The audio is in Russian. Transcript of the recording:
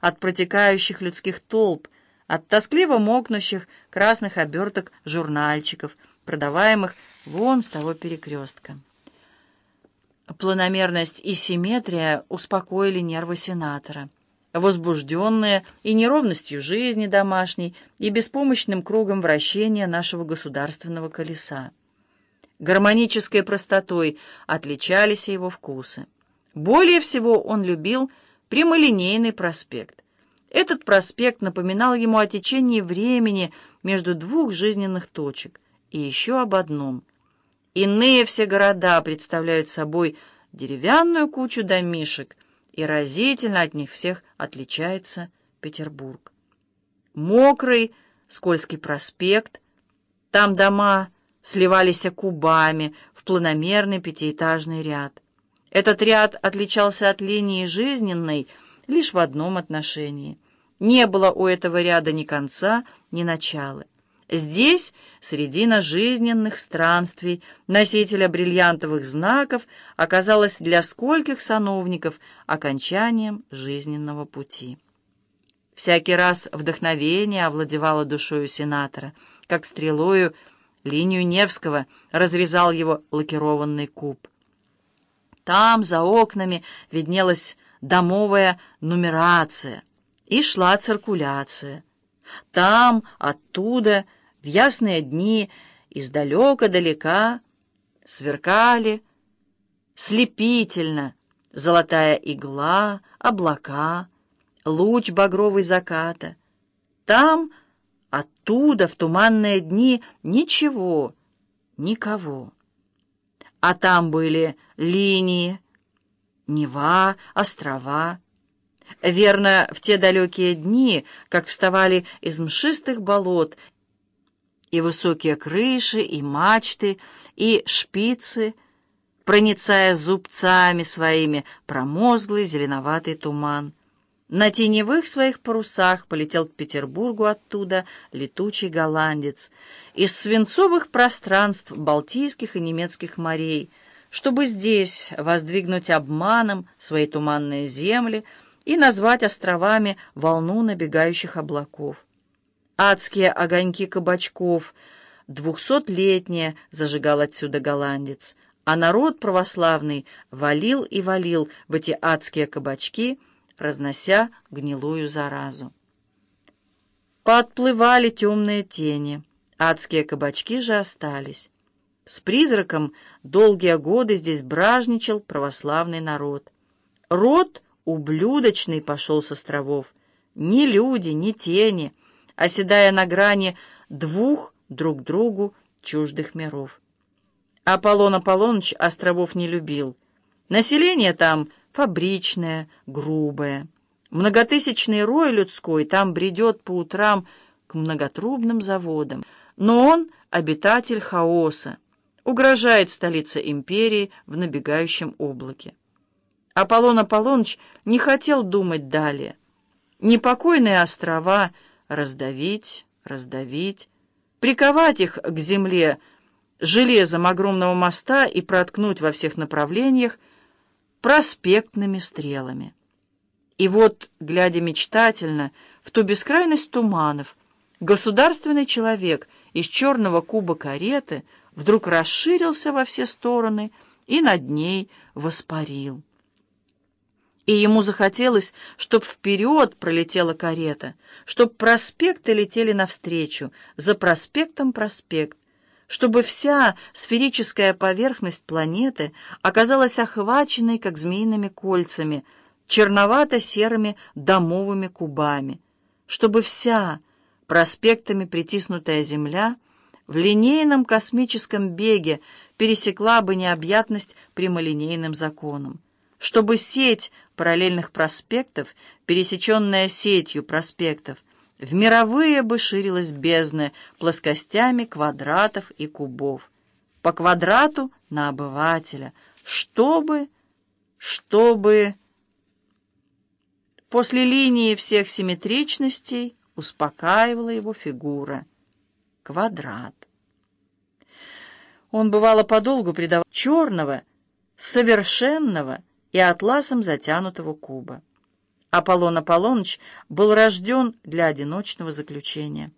от протекающих людских толп, от тоскливо мокнущих красных оберток журнальчиков, продаваемых вон с того перекрестка. Планомерность и симметрия успокоили нервы сенатора. Возбужденные и неровностью жизни домашней, и беспомощным кругом вращения нашего государственного колеса. Гармонической простотой отличались его вкусы. Более всего он любил прямолинейный проспект. Этот проспект напоминал ему о течении времени между двух жизненных точек и еще об одном. Иные все города представляют собой деревянную кучу домишек, и разительно от них всех отличается Петербург. Мокрый, скользкий проспект, там дома сливались кубами в планомерный пятиэтажный ряд. Этот ряд отличался от линии жизненной лишь в одном отношении. Не было у этого ряда ни конца, ни начала. Здесь, средина жизненных странствий, носителя бриллиантовых знаков оказалась для скольких сановников окончанием жизненного пути. Всякий раз вдохновение овладевало душою сенатора, как стрелою линию Невского разрезал его лакированный куб. Там, за окнами, виднелась домовая нумерация, и шла циркуляция. Там, оттуда, в ясные дни, издалека-далека, сверкали слепительно золотая игла, облака, луч багровый заката. Там, оттуда, в туманные дни, ничего, никого. А там были линии, Нева, острова, Верно, в те далекие дни, как вставали из мшистых болот и высокие крыши, и мачты, и шпицы, проницая зубцами своими промозглый зеленоватый туман. На теневых своих парусах полетел к Петербургу оттуда летучий голландец из свинцовых пространств Балтийских и немецких морей, чтобы здесь воздвигнуть обманом свои туманные земли, и назвать островами волну набегающих облаков. Адские огоньки кабачков, двухсотлетние, зажигал отсюда голландец, а народ православный валил и валил в эти адские кабачки, разнося гнилую заразу. Подплывали темные тени, адские кабачки же остались. С призраком долгие годы здесь бражничал православный народ. Род — ублюдочный пошел с островов. Ни люди, ни тени, оседая на грани двух друг другу чуждых миров. Аполлон Аполлоныч островов не любил. Население там фабричное, грубое. Многотысячный рой людской там бредет по утрам к многотрубным заводам. Но он обитатель хаоса, угрожает столице империи в набегающем облаке. Аполлон Аполлоныч не хотел думать далее. Непокойные острова раздавить, раздавить, приковать их к земле железом огромного моста и проткнуть во всех направлениях проспектными стрелами. И вот, глядя мечтательно в ту бескрайность туманов, государственный человек из черного куба кареты вдруг расширился во все стороны и над ней воспарил и ему захотелось, чтоб вперед пролетела карета, чтоб проспекты летели навстречу, за проспектом проспект, чтобы вся сферическая поверхность планеты оказалась охваченной, как змеиными кольцами, черновато-серыми домовыми кубами, чтобы вся проспектами притиснутая Земля в линейном космическом беге пересекла бы необъятность прямолинейным законом чтобы сеть параллельных проспектов, пересеченная сетью проспектов, в мировые бы ширилась бездны плоскостями квадратов и кубов. По квадрату на обывателя, чтобы, чтобы... После линии всех симметричностей успокаивала его фигура. Квадрат. Он бывало подолгу придавал черного, совершенного, и атласом затянутого куба. Аполлон Аполлоныч был рожден для одиночного заключения.